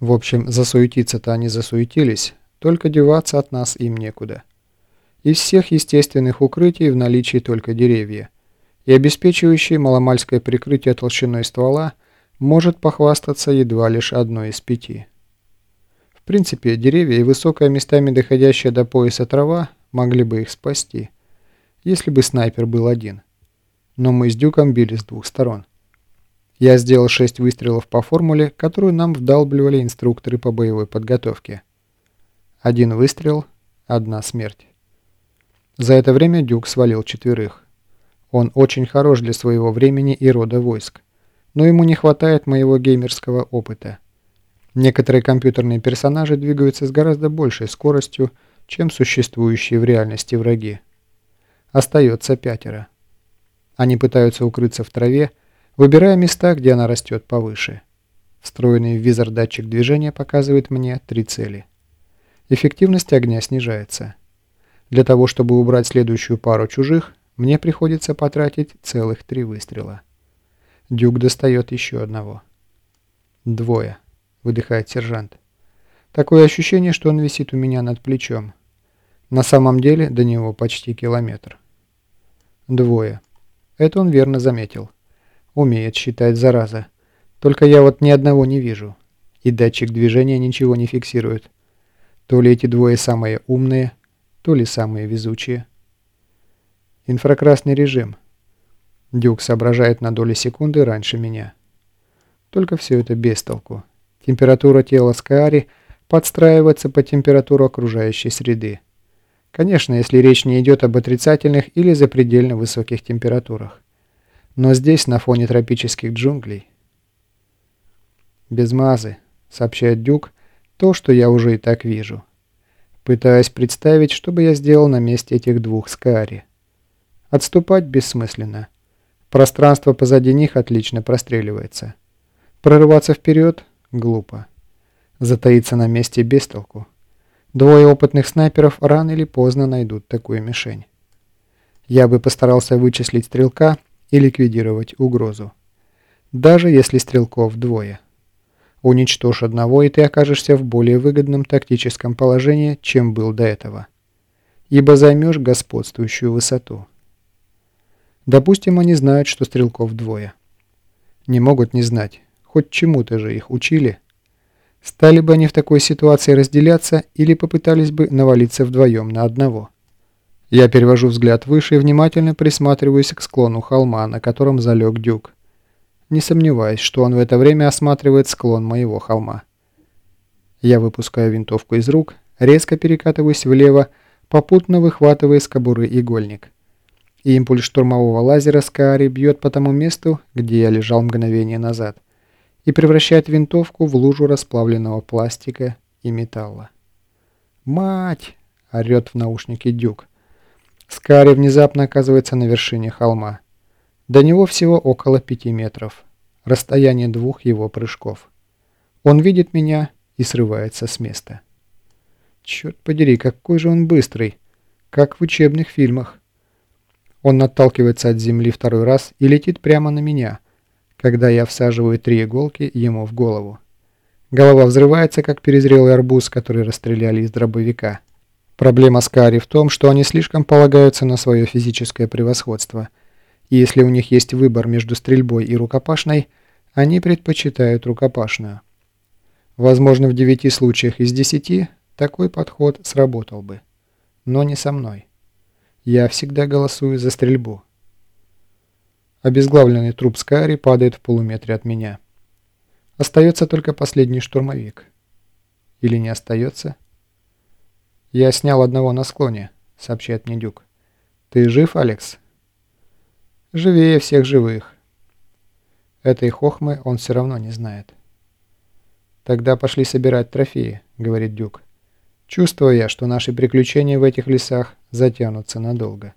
В общем, засуетиться-то они засуетились, только деваться от нас им некуда. Из всех естественных укрытий в наличии только деревья, и обеспечивающие маломальское прикрытие толщиной ствола может похвастаться едва лишь одной из пяти. В принципе, деревья и высокая местами доходящая до пояса трава могли бы их спасти, если бы снайпер был один. Но мы с Дюком били с двух сторон. Я сделал шесть выстрелов по формуле, которую нам вдалбливали инструкторы по боевой подготовке. Один выстрел, одна смерть. За это время Дюк свалил четверых. Он очень хорош для своего времени и рода войск, но ему не хватает моего геймерского опыта. Некоторые компьютерные персонажи двигаются с гораздо большей скоростью, чем существующие в реальности враги. Остается пятеро. Они пытаются укрыться в траве, выбирая места, где она растет повыше. Встроенный в визор датчик движения показывает мне три цели. Эффективность огня снижается. Для того, чтобы убрать следующую пару чужих, мне приходится потратить целых три выстрела. Дюк достает еще одного. «Двое», — выдыхает сержант. Такое ощущение, что он висит у меня над плечом. На самом деле до него почти километр. Двое. Это он верно заметил. Умеет считать, зараза. Только я вот ни одного не вижу. И датчик движения ничего не фиксирует. То ли эти двое самые умные, то ли самые везучие. Инфракрасный режим. Дюк соображает на доли секунды раньше меня. Только все это без толку. Температура тела Скаари подстраивается под температуру окружающей среды. Конечно, если речь не идет об отрицательных или запредельно высоких температурах. Но здесь, на фоне тропических джунглей... «Без мазы», — сообщает Дюк, — «то, что я уже и так вижу». Пытаясь представить, что бы я сделал на месте этих двух Скари. Отступать бессмысленно. Пространство позади них отлично простреливается. Прорываться вперед — глупо. Затаиться на месте без толку. Двое опытных снайперов рано или поздно найдут такую мишень. Я бы постарался вычислить стрелка и ликвидировать угрозу. Даже если стрелков двое. Уничтожь одного, и ты окажешься в более выгодном тактическом положении, чем был до этого. Ибо займешь господствующую высоту. Допустим, они знают, что стрелков двое. Не могут не знать. Хоть чему-то же их учили. Стали бы они в такой ситуации разделяться или попытались бы навалиться вдвоем на одного. Я перевожу взгляд выше и внимательно присматриваюсь к склону холма, на котором залег дюк. Не сомневаюсь, что он в это время осматривает склон моего холма. Я выпускаю винтовку из рук, резко перекатываюсь влево, попутно выхватывая из кобуры игольник. И импульс штурмового лазера Скаари бьет по тому месту, где я лежал мгновение назад, и превращает винтовку в лужу расплавленного пластика и металла. «Мать!» — орет в наушнике Дюк. Скари внезапно оказывается на вершине холма. До него всего около пяти метров. Расстояние двух его прыжков. Он видит меня и срывается с места. Черт подери, какой же он быстрый. Как в учебных фильмах. Он отталкивается от земли второй раз и летит прямо на меня, когда я всаживаю три иголки ему в голову. Голова взрывается, как перезрелый арбуз, который расстреляли из дробовика. Проблема Скари в том, что они слишком полагаются на свое физическое превосходство. И если у них есть выбор между стрельбой и рукопашной, они предпочитают рукопашную. Возможно, в девяти случаях из десяти такой подход сработал бы. Но не со мной. Я всегда голосую за стрельбу. Обезглавленный труп Скари падает в полуметре от меня. Остается только последний штурмовик. Или не остается? «Я снял одного на склоне», — сообщает мне Дюк. «Ты жив, Алекс?» «Живее всех живых». Этой хохмы он все равно не знает. «Тогда пошли собирать трофеи», — говорит Дюк. «Чувствую я, что наши приключения в этих лесах затянутся надолго».